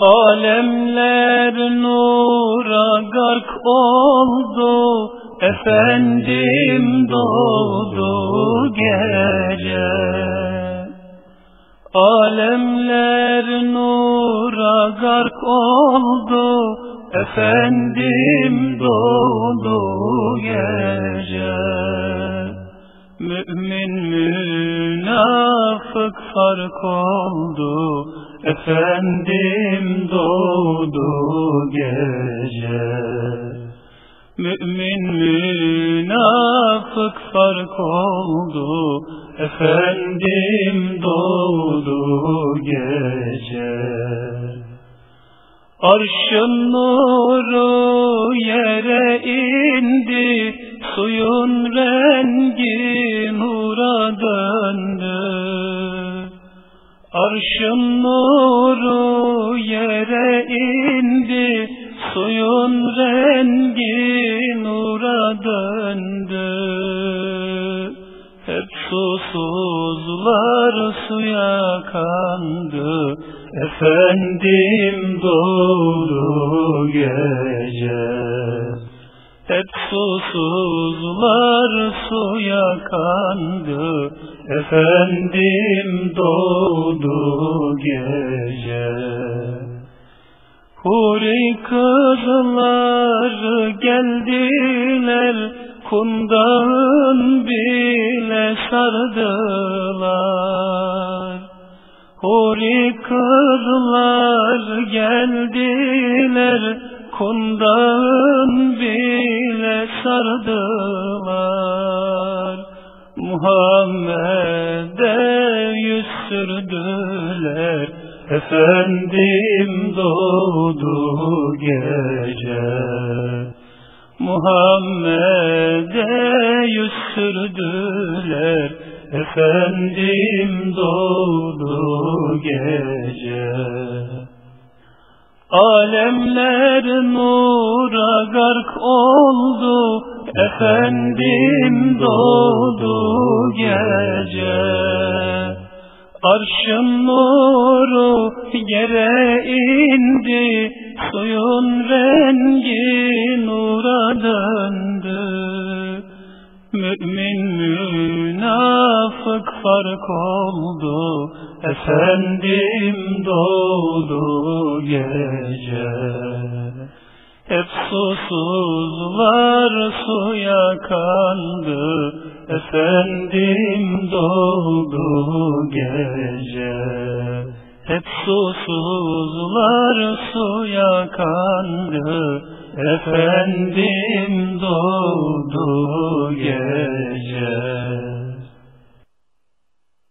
Alemler nura gark oldu, efendim doğdu gece. Alemler nura gark oldu, efendim doğdu gece. Mümin münafık fark oldu, Efendim doğdu gece. Mümin münafık fark oldu. Efendim doğdu gece. Arşın nuru yere indi Suyun rengi Arşın nuru yere indi, suyun rengi nura döndü. Hep susuzlar suya kandı, efendim doğdu gece. Hep susuzlar suya kandı, Efendim doğdu gece. Huri kızlar geldiler Kundağın bile sardılar. Huri kızlar geldiler Kundağın bile sardılar. Muhammed'e yüz sürdüler. Efendim doğdu gece. Muhammed'e yüz sürdüler. Efendim doğdu gece Alemler nura gark oldu Efendim doğdu gece. Arşın nuru yere indi Suyun rengi nura döndü Mümin münafık fark oldu. Efendim doğdu gece. Hep susuzlar suya kandı, efendim doğdu gece. Hep susuzlar suya kandı, efendim doğdu